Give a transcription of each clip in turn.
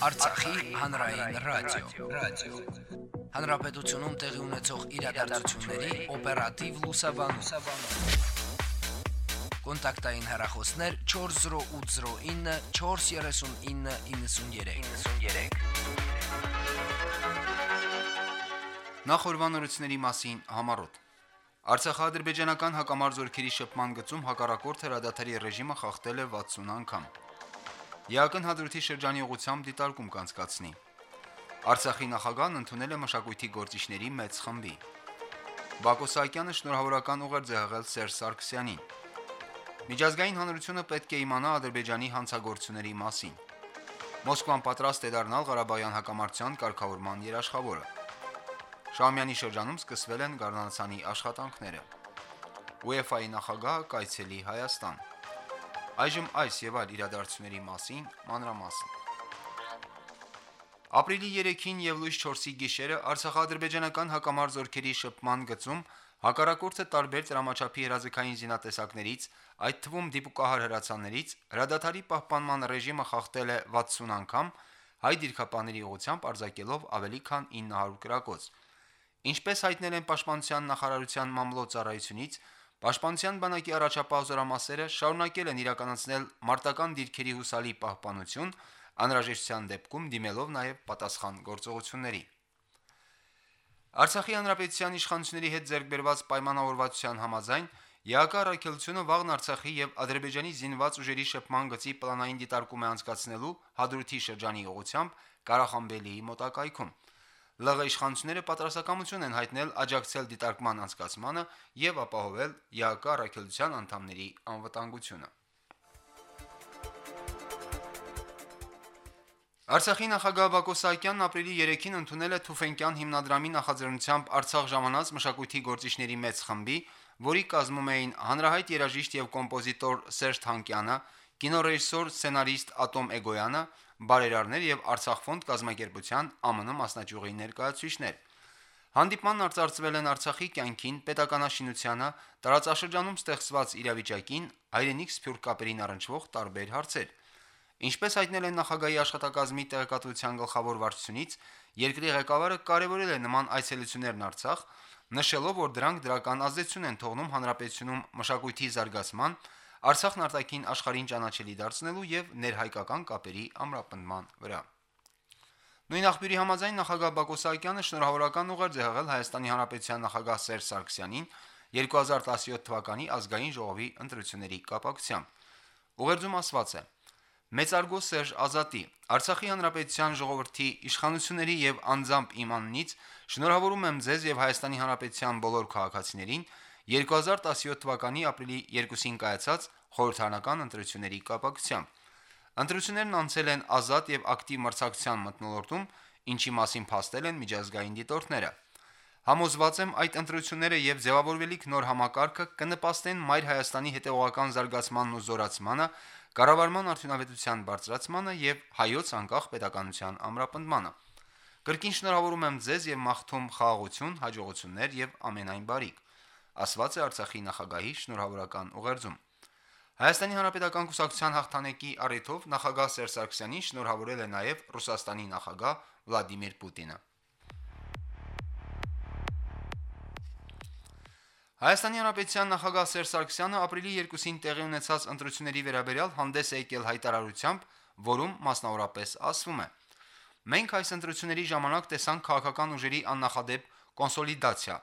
Արցախի հանրային ռադիո, ռադիո։ Հանրապետությունում տեղի ունեցող իրադարձությունների օպերատիվ լուսաբանում։ Կոնտակտային հեռախոսներ 40809 43993։ 93։ Նախորbanությունների մասին համառոտ Արցախա-ադրբեջանական հակամարտ զորքերի շփման գծում հակառակորդ հրադադարի ռեժիմը խախտել է 60 անգամ։ ԵԱԿ-ն հադրութի շրջանի ուղությամբ դիտարկում կանցկացնի։ Արցախի նախագահն ընդունել է մշակույթի գործիչների մեծ խմբի։ Բակո Սահակյանը շնորհավորական ուղեր ձեղել Սերժ Սարգսյանին։ Միջազգային հանրությունը պետք է իմանա Ադրբեջանի հանցագործությունների մասին։ Մոսկվան պատրաստ է դառնալ Ղարաբաղյան հակամարտության կարգավորման երաշխավորը։ Շամյանի շրջանում սկսվել են գառնանացանի աշխատանքները։ UEFA-ի նախագահը կայցելի Հայաստան։ Այժմ այս եւ այլ իրադարձությունների մասին մանրամասն։ Ապրիլի 3-ին եւ լույս 4-ի գիշերը Արցախա-ադրբեջանական հակամարտ զորքերի շփման գծում հակառակորդը տարբեր դրամաչափի հրաձգային զինատեսակներից, այդ թվում դիպուկահար հրացաններից հրադադարի պահպանման ռեժիմը խախտել է 60 անգամ, հայ դիրքապաների ուղությամբ արձակելով ավելի քան 900 կրակոց։ Ինչպես հայտնել են Պաշտպանության նախարարության մամլոյցարայությունից, Պաշտպանության բանակի առաջապահ զորամասերը շարունակել են իրականացնել մարտական դիրքերի հուսալի պահպանություն, անհրաժեշտության դեպքում դիմելով նաև պատասխան գործողությունների։ Արցախի հանրապետության իշխանությունների հետ ձեռքբերված պայմանավորվածության համաձայն ԵԱԿ առաքելությունը վաղն Արցախի եւ Ադրբեջանի զինված ուժերի շփման գծի պլանային դիտարկում է անցկացնելու Հադրութի շրջանի ուղությամբ Ղարախամբելիի մոտակայքում։ ԼՂ իշխանությունները պատրաստակամություն են հայտնել աջակցել դիտարկման անցկացմանը եւ ապահովել ԵԱԿ առաքելության անդամների անվտանգությունը։ Արցախի նախագահ Բակո Սահակյանն ապրիլի 3-ին ընդունել է Թուֆենկյան հիմնադրամի նախաձեռնությամբ Արցախ ժամանած մշակույթի գործիչների մեծ խմբի, որի կազմում էին հանրահայտ երաժիշտ եւ կոմպոզիտոր Սերժ Թանկյանը, կինոռեժիսոր, սցենարիստ Ատոմ Էգոյանը, բարերարներ եւ Արցախ ֆոնդ կազմակերպության ԱՄՆ մասնաճյուղի ներկայացուցիչներ։ Հանդիպմանն արձարծվել են Արցախի կյանքին, պետականաշինությանը, տարածաշրջանում ստեղծված իրավիճակին, հայրենիք սփյուռք կապերին առնչվող տարբեր հարցեր։ Ինչպես հայտնել են նախագահի աշխատակազմի տեղեկատվության գլխավոր վարչությունից, երկրի ղեկավարը կարևորել է նման այցելություններն Արցախ, նշելով, որ դրանք դրական ազդեցություն են թողնում հանրապետությունում մշակույթի զարգացման, Արցախն արտաքին աշխարհին ճանաչելի դարձնելու եւ ներհայկական կապերի ամրապնդման վրա։ Նույն աղբյուրի համաձայն նախագահ Բակո Սահակյանը շնորհավորական ուղեր ձեղել Հայաստանի Հանրապետության նախագահ Սերժ Սարգսյանին 2017 թվականի ազգային ժողովի ընտրությունների կապակցությամբ։ Ուղերձում ասված է. Մեծարգո Սերժ Ազատի Արցախի Հանրապետության ժողովրդի իշխանությունների եւ անձամբ իմաննից շնորհավորում եմ ձեզ եւ Հայաստանի Հանրապետության բոլոր քաղաքացիներին 2017 թվականի ապրիլի 2-ին կայացած խորհրդարանական ընտրությունների կապակցությամբ։ Ընտրություններն անցել են ազատ եւ ակտիվ մրցակցության մտնոլորտում, ինչի մասին փաստել են միջազգային դիտորդները։ Համոզված եմ այդ ընտրությունները եւ ձևավորվելիք նոր համակարգը կնպաստեն Մայր Հայաստանի հետեւողական զարգացմանն ու զորացմանը, կառավարման արդյունավետության բարձրացմանը եւ հայոց անկախ պետականության ամրապնդմանը։ Կրկին շնորհավորում եմ ձեզ եւ մաղթում խաղաղություն, հաջողություններ եւ ամենայն բարիք ասված է Արցախի նախագահի շնորհավորական ուղերձում։ Հայաստանի Հանրապետական Կուսակցության հաղթանակի առիթով նախագահ Սերժ Սարգսյանին շնորհավորել է նաև Ռուսաստանի նախագահ Վլադիմիր Պուտինը։ Հայաստանի Հանրապետության նախագահ Սերժ Սարգսյանը ապրիլի 2-ին տեղի ունեցած ընտրությունների վերաբերյալ հանդես է եկել հայտարարությամբ, որում մասնավորապես ասվում է. Մենք այս ընտրությունների ժամանակ տեսանք քաղաքական ուժերի աննախադեպ կոնսոլիդացիա,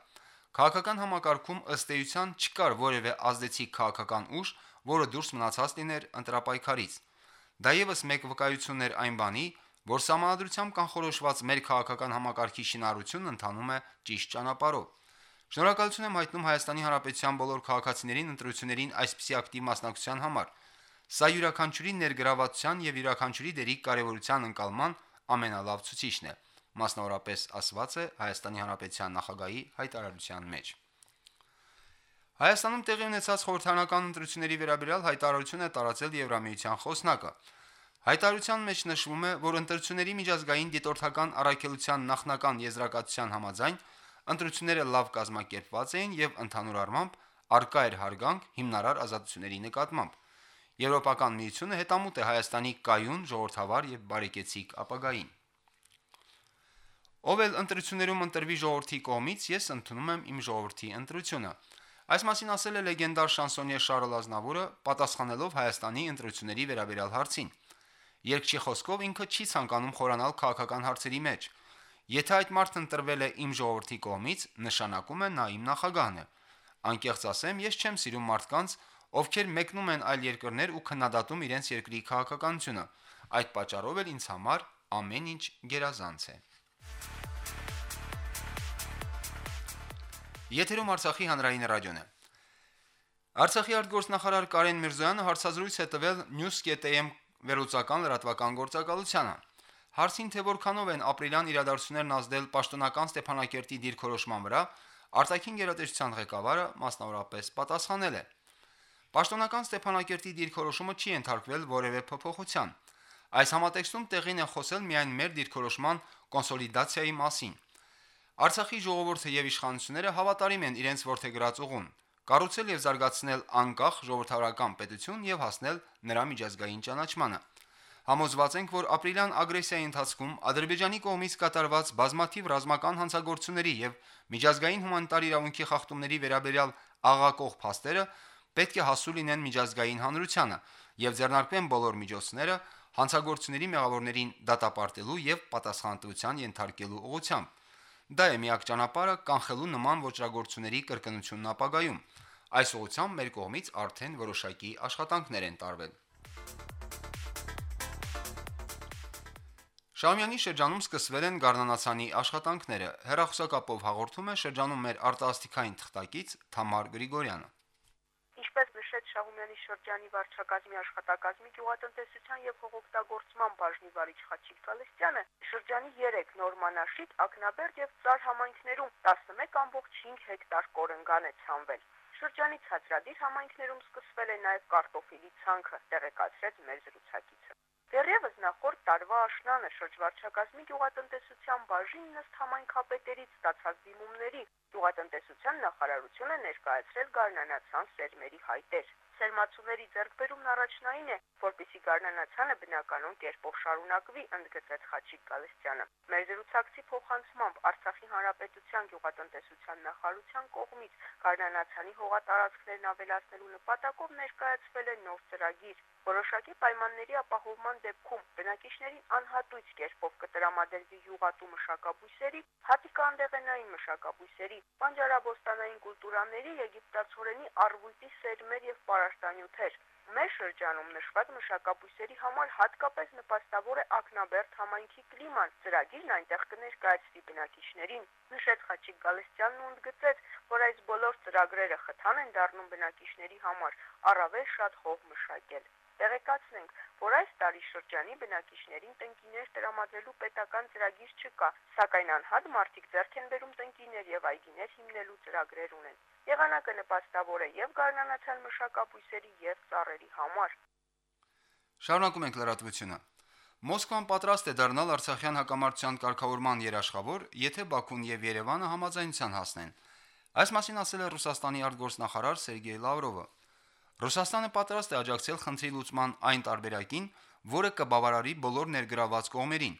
Քաղաքական համակարգում ըստ էության չկար որևէ ազդեցիկ քաղաքական ուժ, որը դուրս մնացած լիներ ընտրապայքարից։ Դա եւս մեկ վկայություն էր այն բանի, որ համանդրությամբ կանխորոշված մեր քաղաքական համակարգի շինարարությունն ընթանում է ճիշտ ճանապարհով։ Շնորհակալություն եմ հայտնում Հայաստանի Հանրապետության բոլոր քաղաքացիներին ընտրություններին այսպիսի ակտիվ մասնակցության համար։ Սա յուրաքանչյուրի ներգրավվածության եւ յուրաքանչյուրի դերի կարեւորության ընկալման ամենալավ ցուցիչն է մասնավորապես ասված է Հայաստանի Հանրապետության նախագահի հայտարարության մեջ։ Հայաստանում տեղի ունեցած խորհրդանական ընտրությունների վերաբերյալ հայտարարություն է տարածել Եվրամիության խոսնակը։ Հայտարարության մեջ նշվում է, որ ընտրությունների միջազգային դիտորդական առաքելության նախնական եզրակացության համաձայն ընտրությունները լավ կազմակերպված էին եւ ընդհանուր առմամբ արկա էր հարգանք հիմնարար ազատությունների նկատմամբ։ Եվրոպական միությունը հետամուտ է Հայաստանի կայուն, ժողովրդավար եւ բարեկեցիկ ապագային։ Ով էլ ընտրություններում ընտրվի ժողովրդի կողմից, ես ընդունում եմ իմ ժողովրդի ընտրությունը։ Այս մասին ասել է լեգենդար շանսոնյե Շարլ Ազնավուրը, պատասխանելով Հայաստանի ընտրությունների վերաբերյալ հարցին։ Երկչի խոսքով ինքը չի ցանկանում խորանալ քաղաքական հարցերի մեջ։ Եթե այդ մարդը ընտրվել է իմ ժողովրդի կողմից, նշանակում է նա իմ նախագահն է։ Անկեղծ ասեմ, ես չեմ սիրում մարդկանց, ովքեր մեկնում են այլ երկրներ ու քննադատում իրենց երկրի քաղաքականությունը։ Այդ պատճառով էլ ինձ համար ամեն ինչ գերազանց է։ Եթերում Արցախի հանրային ռադիոն է։ Արցախի արտգործնախարար Կարեն Միրզոյանը հարցազրույց է տվել News.am վերլուծական լրատվական գործակալությանը։ Հարցին թե որքանով են ապրիլյան իրադարձություններն ազդել պաշտոնական Ստեփանակերտի դիրքորոշման վրա, արտաքին գերատեսչության ղեկավարը մասնավորապես պատասխանել է. Պաշտոնական Ստեփանակերտի դիրքորոշումը չի ենթարկվել որևէ փոփոխության։ Այս համատեքստում տեղին է խոսել միայն մեր դիրքորոշման կոնսոլիդացիայի մասին։ Արցախի ժողովուրդը եւ իշխանությունները հավատարիմ են իրենց ворթեգրած ուղուն՝ կառուցել եւ զարգացնել անկախ ժողովրդարական պետություն եւ հասնել նրա միջազգային ճանաչմանը։ Համոզված ենք, որ ապրիլյան ագրեսիայի ընթացքում Ադրբեջանի կողմից կատարված բազմաթիվ ռազմական հանցագործությունների եւ միջազգային հումանիտար իրավունքի խախտումների վերաբերյալ աղակող փաստերը պետք է հասու լինեն միջազգային հանրությանը եւ ձեռնարկվեն բոլոր միջոցները հանցագործությունների մեղավորներին դատապարտելու եւ պատասխանատվության ենթարկելու ուղղությամբ։ Դա է միակ ճանապարհը կանխելու նման ոչրագործությունների կրկնությունն ապագայում։ Այս ուղղությամբ մեր կողմից արդեն որոշակի աշխատանքներ են տարվել։ Շամյանի շրջանում սկսվել են Գառնանացանի աշխատանքները։ Հերախոսակապով հաղորդում է շրջանում մեր արտասթիկային թղթակից Թամար Գրիգորյանը։ Շահումյանի շրջանի վարչակազմի աշխատակազմի գյուղատնտեսության եւ հողօգտագործման բաժնի վարիչ Խաչիկ Գալստյանը, շրջանի 3 նորմանաշիտ, Ակնաբերդ եւ Ծար համայնքներում 11.5 հեկտար կորնգան է ցանվել։ Շրջանի ցածրադիր համայնքներում սկսվել է նաև կարտոֆիլի ցանքը, տեղեկացրեց մեր զրուցակիցը։ Դեռևս նախորդ տարվա աշնանը շրջվարչակազմի գյուղատնտեսության բաժինն ըստ համայնքապետերից ստացած դիմումների գյուղատնտեսության նախարարությունը ներկայացրել գարնանացան սերմերի հայտեր։ Սերմացուների ձեռքբերումն առաջնային է, որպիսի գարնանացանը բնականon կերպով շարունակվի, ընդգծեց Խաչիկ Գալստյանը։ Մեր զրուցակցի փոխանցմամբ Արցախի Հանրապետության գյուղատնտեսության նախարարության կողմից գարնանացանի հողատարածքներն ավելացնելու նպատակով ներկայացվել է նոր ծրագիր, Որոշակի պայմանների ապահովման դեպքում բնակիչներին անհատույց կերպով կտրամադրվի յուղատու մշակաբույսերի, հատիկանդեղենային մշակաբույսերի, բանջարաբոստանային կուլտուրաների, եգիպտացորենի արվույտի սերմեր եւ պարարտանյութեր։ Մեր շրջանում նշված մշակաբույսերի համար հատկապես նպաստավոր է Ակնաբերդ համայնքի կլիման։ Ծրագիրն այնտեղ կներկայացվի բնակիչներին։ Նշեց Խաչիկ Գալստյանն ու ընդգծեց, որ այս բոլոր ծրագրերը խթան են դառնում բնակիչների համար առավել շատ հող մշակել։ Տեղեկացնենք, որ այս տարի շրջանի բնակիչներին տնկիներ տրամադրելու պետական ծրագիր չկա, սակայն անհատ մարդիկ ձեռք են բերում տնկիներ եւ այգիներ հիմնելու ծրագրեր ունեն։ Եղանակը նպաստավոր է եւ գարնանացան մշակաբույսերի եւ ծառերի համար։ Շարունակում ենք լրատվությունը։ Մոսկվան պատրաստ է դառնալ Արցախյան հակամարտության կարգավորման երաշխավոր, եթե Բաքուն եւ Երևանը համաձայնության հասնեն։ Այս մասին ասել է Ռուսաստանի արտգործնախարար Սերգեյ Լավրովը։ Ռուսաստանը պատրաստ է աջակցել խնդրի լուծման այն տարբերակին, որը կբավարարի բոլոր ներգրաված կողմերին։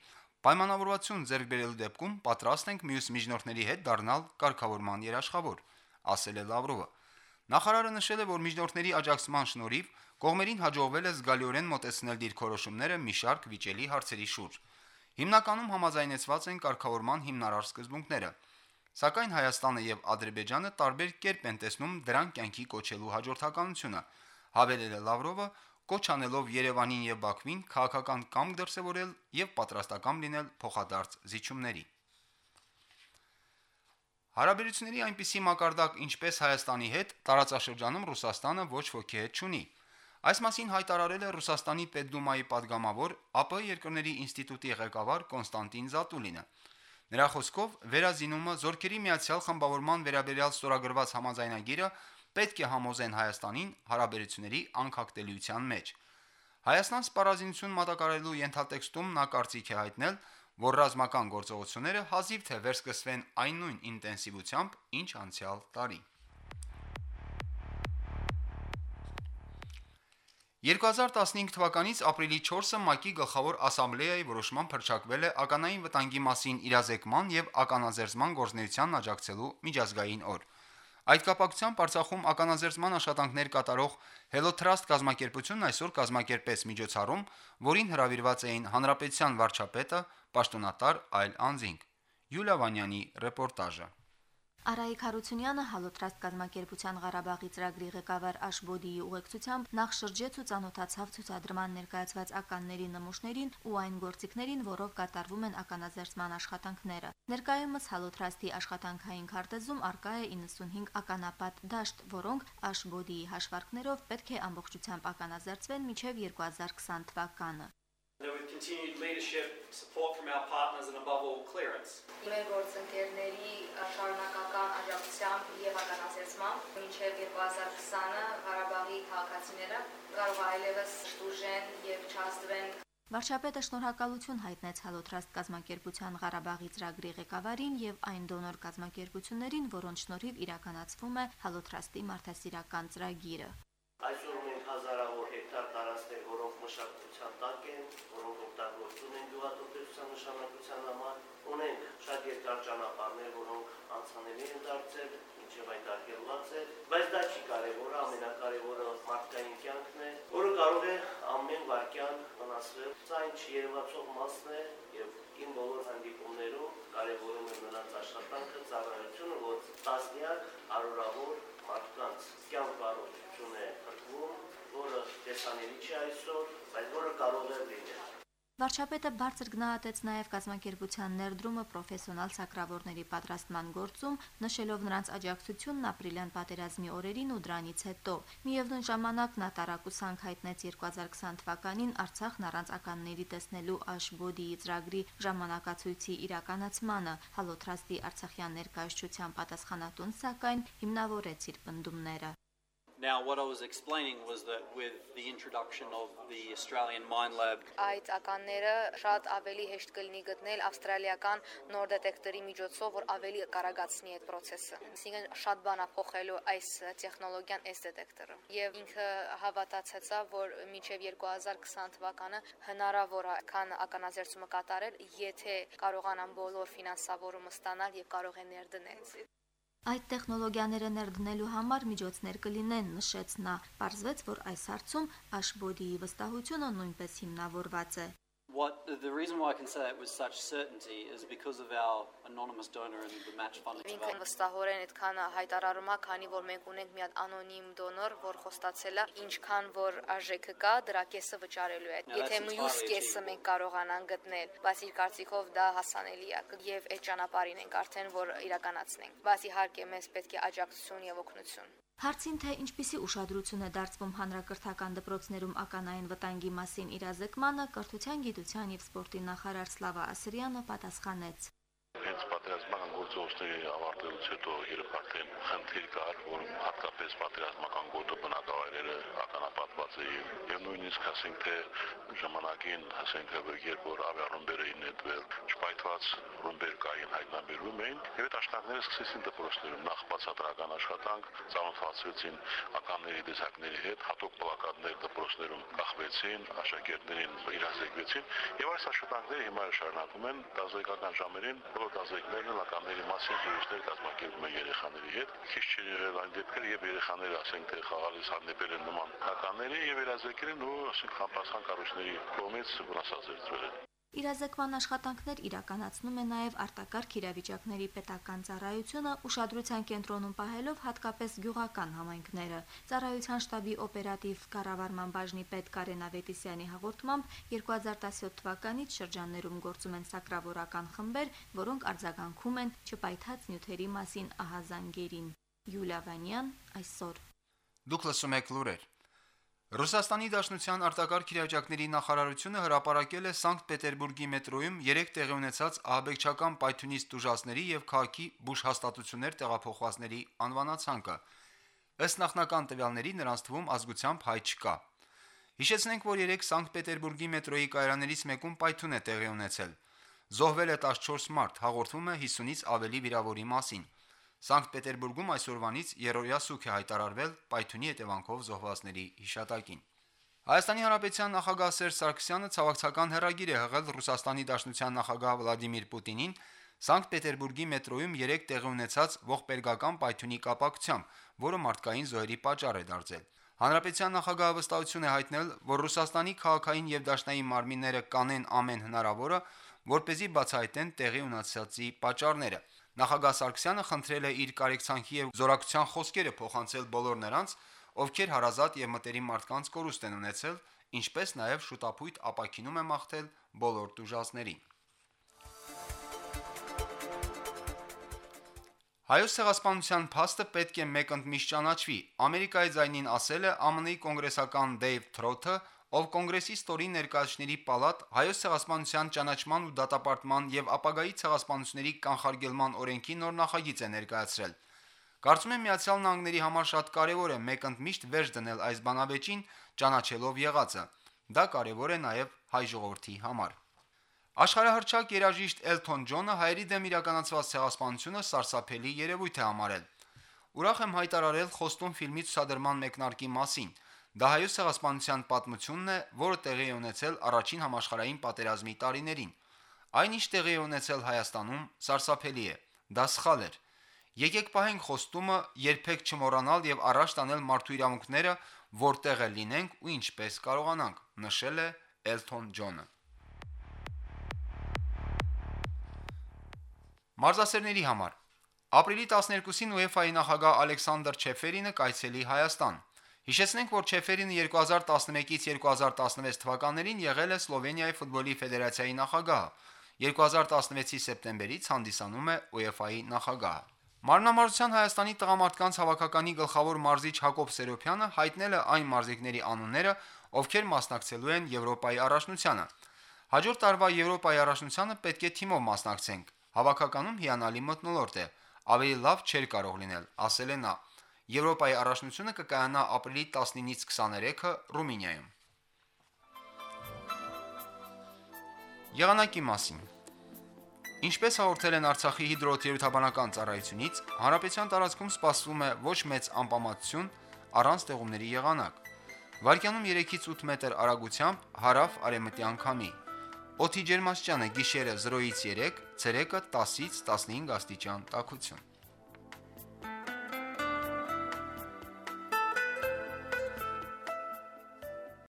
Պայմանավորվածություն ձեռք բերելու դեպքում պատրաստ ենք մյուս միջնորդների հետ դառնալ կարգավորման երաշխավոր, ասել է Լավրովը։ Նախարարը նշել է, որ միջնորդների աջակցման շնորհիվ կողմերին հաջողվել է զգալիորեն մոտեցնել դիրքորոշումները մի շարք վիճելի հարցերի շուրջ։ Հիմնականում համաձայնեցված են կարգավորման հիմնարար սկզբունքները, Սակայն Հայաստանը եւ Ադրբեջանը տարբեր կերպ են տեսնում դրան կյանքի կոչելու հաջորդականությունը, հավելել է Լավրովը, կոչանելով Երևանին եւ Բաքվին քաղաքական կամք դրսեւորել եւ պատրաստական լինել փոխադարձ զիջումների։ Հարաբերությունների այնպիսի մակարդակ, ինչպես Հայաստանի հետ, տարածաշրջանում Ռուսաստանը ոչ ոքի հետ չունի։ Այս մասին հայտարարել է Ռուսաստանի Պետդումայի падգամավոր ԱՊ երկրների ինստիտուտի ղեկավար Կոնստանտին Զատուլինը։ Նրա խոսքով վերազինումը զորքերի միացյալ խմբավորման վերաբերյալ ստորագրված համաձայնագիրը պետք է համոզեն Հայաստանին հարաբերությունների անկախտելիության մեջ։ Հայաստան սպառազինություն մատակարարելու ենթատեքստում նա կարծիք է հայտնել, որ ռազմական գործողությունները հազիվ թե վերսկսվեն այն նույն ինտենսիվությամբ, ինչ անցյալ տարի։ 2015 թվականից ապրիլի 4-ը ՄԱԿ-ի գլխավոր ասամբլեայի որոշմամբ հռչակվել է ականային վտանգի մասին իրազեկման եւ ականաձերծման գործունեությանն աջակցելու միջազգային օր։ Այդ կապակցությամբ Արցախում ականաձերծման աշխատանքներ կատարող Hello Trust կազմակերպությունն այսօր կազմակերպեց միջոցառում, որին հրավիրված էին հանրապետության վարչապետը, պաշտոնատար այլ անձինք։ Յուլիա Վանյանի ռեպորտաժը։ Արայիկ Հարությունյանը Հալոտրաստ կազմակերպության Ղարաբաղի ծրագրի ղեկավար Աշբոդիի ուղեկցությամբ նախ շրջեց ու ցանոթացավ ցուցադրման ներկայացված ականների նմուշներին ու այն գործիքներին, որով կատարվում են ականաձերծման աշխատանքները։ Ներկայումս Հալոտրաստի աշխատանքային քարտեզում արկա է 95 ականապատ դաշտ, որոնք Աշբոդիի հաշվարկներով պետք է ամբողջությամբ ականաձերծվեն մինչև 2020 թվականը continued leadership, support from our partners and above all clearance. Մեր գործընկերների շարունակական աջակցությամբ եւ ականացեցմամբ մինչեւ 2020-ը Ղարաբաղի քաղաքացիները կարող այլևս շտուժեն եւ չհասցվեն Վարչապետը շնորհակալություն հայտնեց Հալոտրաստ կազմակերպության Ղարաբաղի ծրագրի ղեկավարին եւ այն դոնոր կազմակերպություններին, որոնց շնորհիվ իրականացվում է Հալոտրաստի մարդասիրական ծրագիրը։ Այսօր ունենք հազարավոր հեկտար տարածքներ, որոնք մշակութության տակ են, որոնք օգտագործում են գյուղատնտեսության նշանակության համար։ Ունենք երկար ճանապարհներ, որոնք անցանելի են դարձել, ինչև այդ արգելված է, բայց դա չի կարևորը, ամենակարևորը մարդկային կյանքն է, որը կարող է ամեն վարքյան վնասվել։ Սա ինչ երևացող մասն է եւ իմ բոլոր հանդիպումներում կարևորում եմ նրանց աշխատանքը, ծառայությունը, որ տասնյակ արորավոր մարդկանց կյանք բարություն է հրկվում, որը տեսանելի չի այսօր, բայց որը կարող է լինել։ Վարչապետը բարձր գնահատեց նաև կազմակերպության ներդրումը պրոֆեսիոնալ սակրավորների պատրաստման գործում, նշելով նրանց աջակցությունն ապրիլյան պատերազմի օրերին ու դրանից հետո։ Միևնույն ժամանակ նա տարակուսանք հայտնեց 2020 թվականին Արցախն առանց ականների տեսնելու Աշբոդիի ծրագրի ժամանակացույցի իրականացմանը։ Հալոտրաստի Արցախյան ներկայացության պատասխանատուն սակայն հիմնավորեց իր պնդումները։ Now, what I was explaining was that with the introduction of the Australian Mine Lab, այդ ականները շատ ավելի հեշտ կլինի գտնել ավստրալիական նոր դետեկտորի միջոցով, որ ավելի կարագացնի այդ process-ը։ Այսինքն շատ բան է փոխելու այս տեխնոլոգիան, այս դետեկտորը։ Եվ ինքը հավատացեցա, որ մինչև 2020 թվականը հնարավոր է քան ականաձերծումը կատարել, եթե կարողանան բոլոր ֆինանսավորումը ստանալ եւ կարող են ներդնել։ Այդ տեխնոլոգիաները ներդնելու համար միջոցներ կլինեն, նշեց նա։ Պարզվեց, որ այս հարցում Ashbody-ի վստահությունը նույնպես հիմնավորված է։ What the reason why I can say that with such certainty is because of our anonymous donor and the match funding. Ինքը վստահորեն այդքան հայտարարում է, քանի որ մենք ունենք մի հատ անոնիմ դոնոր, որ խոստացել է, ինչքան որ արժեքը կա, դրա կեսը վճարելու է։ Եթե մյուս կեսը մենք կարողանանք գտնել, բայց իր կարծիքով դա հասանելի է եւ այդ ճանապարհին ենք արդեն որ իրականացնենք։ Բայց իհարկե մեզ պետք է աջակցություն եւ օգնություն։ Հարցին թե ինչպիսի ուշադրություն է դարձվում հանրակրթական դպրոցներում ականային վտանգի մասին իրազեկմանը, կրթության, գիտության եւ սպորտի նախարար Սլավա Ասրյանը պատասխանեց. Հենց պատերազմական գործողությունների ավարտելուց հետո երբ արդեն խնդիր կար, որ հատկապես պատերազմական գոտը բնակավայրերը ականապատված էին եւ նույնիսկ ասենք թե ժամանակին ասենք երբ որ ավիառումբերը էին նետվել, չպայթված ռումբեր կային հայտնաբերվում էին եւ այդ աշխատանքները սկսեցին դպրոցներում նախ բացատրական աշխատանք, ծանոթացվեցին ականների դեսակների հետ, հատուկ պլակատներ դպրոցներում կախվեցին, աշակերտներին իրազեկվեցին եւ այս աշխատանքները հիմա շարունակվում են դասական ժամերին, բոլոր դասակներն ականների մասին զրույցներ կազմակերպում են երեխաների հետ։ Քիչ չի եղել այն դեպքեր, երբ երեխաները ասենք թե խաղալիս հանդիպել են նման ականների եւ իրազեկել են ու ասենք համապատասխան կառույցների կողմից վնասազերծվել են։ Իրազեկման աշխատանքներ իրականացնում է նաև արտակարգ իրավիճակների պետական ծառայությունը ուշադրության կենտրոնում պահելով հատկապես գյուղական համայնքները։ Ծառայության շտաբի օպերատիվ կառավարման բաժնի պետ Կարեն Ավետիսյանի հաղորդմամբ 2017 թվականից շրջաններում գործում են սակրավորական խմբեր, որոնք արձագանքում են չպայթած նյութերի մասին ահազանգերին։ Յուլիա Վանյան այսօր Դուք լսում եք լուրեր։ Ռուսաստանի Դաշնության արտակարգ իրավիճակների նախարարությունը հրապարակել է Սանկտ Պետերբուրգի մետրոյում 3 տեղի ունեցած ահաբեկչական պայթյունից տուժածների եւ քաղաքի բուժհաստատություններ տեղափոխվածների անվանացանկը։ Ըստ նախնական տվյալների նրանց թվում ազգությամբ հայ չկա։ Հիշեցնենք, որ 3 Սանկտ Պետերբուրգի մետրոյի կայարաներից մեկում պայթյուն է տեղի ունեցել։ Զոհվել է 14 մարդ, հաղորդվում է 50-ից ավելի վիրավորի մասին։ Սանկտ Պետերբուրգում այսօրվանից երրորդյա սուք է հայտարարվել պայթյունի հետևանքով զոհվածների հիշատակին։ Հայաստանի Հանրապետության նախագահ Սերժ Սարգսյանը ցավակցական հերագիր է հղել Ռուսաստանի Դաշնության նախագահ Վլադիմիր Պուտինին Սանկտ Պետերբուրգի մետրոյում 3 տեղի ունեցած ողբերգական պայթյունի կապակցությամբ, որը մարդկային զոհերի պատճառ է դարձել։ Հանրապետության նախագահը վստահություն է հայտնել, որ Ռուսաստանի քաղաքային եւ դաշնային մարմինները կանեն ամեն հնարավորը, որ เป զի բացահայտեն տեղի ունեցածի պատճառները։ Նախագահ Սարգսյանը խնդրել է իր կարեկցանքի եւ զորակցության խոսքերը փոխանցել բոլոր նրանց, ովքեր հարազատ եւ մտերիմ մարդկանց կորուստ են ունեցել, ինչպես նաեւ շուտապույտ ապակինում է մաղթել բոլոր դժվարներին։ Հայոց ցեղասպանության փաստը պետք է մեկընդմիշտ ճանաչվի։ Ամերիկայի ձայնին ասել է ԱՄՆ-ի կոնգրեսական Դեյվ Թրոթը, ով կոնգրեսի ստորի ներկայացների պալատ հայոց ցեղասպանության ճանաչման ու դատապարտման եւ ապագայի ցեղասպանությունների կանխարգելման օրենքի նոր նախագիծ է ներկայացրել։ Կարծում եմ Միացյալ Նահանգների համար շատ կարևոր է մեկընդմիշտ վերջ դնել այս բանավեճին, ճանաչելով եղածը։ Դա կարևոր է նաեւ հայ ժողովրդի համար։ Աշխարհահռչակ երաժիշտ Էլթոն Ջոնը հայերի դեմ իրականացված ցեղասպանությունը սարսափելի երևույթ է համարել։ Ուրախ եմ հայտարարել Խոստում ֆիլմի ցուցադրման մեկնարկի մասին։ Դա հայոց ցեղասպանության պատմությունն է, որը տեղի է ունեցել առաջին համաշխարհային պատերազմի տարիներին։ Այնինչ տեղի է ունեցել Հայաստանում, սարսափելի է։ Դա սխալ էր։ Եկեք պահենք խոստումը երբեք չմոռանալ եւ առաջ տանել մարդու իրավունքները, որտեղ է լինենք ու ինչպես կարողանանք, նշել է Էլթոն Ջոնը։ Մարզասերների համար. Ապրիլի 12-ին UEFA-ի նախագահ Ալեքսանդր Չեֆերինը կայցելի Հայաստան։ Հիշեցնենք, որ Չեֆերինը 2011-ից 2016 թվականներին եղել է Սլովենիայի ֆուտբոլի ֆեդերացիայի նախագահ։ 2016-ի սեպտեմբերից հանդիսանում է UEFA-ի նախագահ։ Մարմնամարզության Հայաստանի տղամարդկանց հավաքականի գլխավոր մարզիչ Հակոբ Սերոփյանը հայտնել է այն մարզիկների անունները, ովքեր մասնակցելու են Եվրոպայի առաջնությանը։ Հաջորդ տարվա Եվրոպայի առաջնությանը պետք է թիմով մասնակցենք։ Հավաքականում հիանալի մտնոլորտ է, ավելի լավ չէր կարող լինել, ասել է նա։ Եվրոպայի առաջնությունը կկայանա ապրիլի 19-ից 23-ը Ռումինիայում։ Եղանակի մասին. Ինչպես հաղորդել են Արցախի հիդրոթերապևտաբանական ծառայությունից, հարաբեցյան տարածքում սպասվում է ոչ մեծ անպամատություն առանց տեղումների եղանակ։ Վարկյանում 3-ից 8 մետր արագությամբ հարավ արևմտյան քամի։ Օդի ջերմաստիճանը գիշերը 0-ից 3, ցերեկը 10-ից 15 աստիճան տաքություն։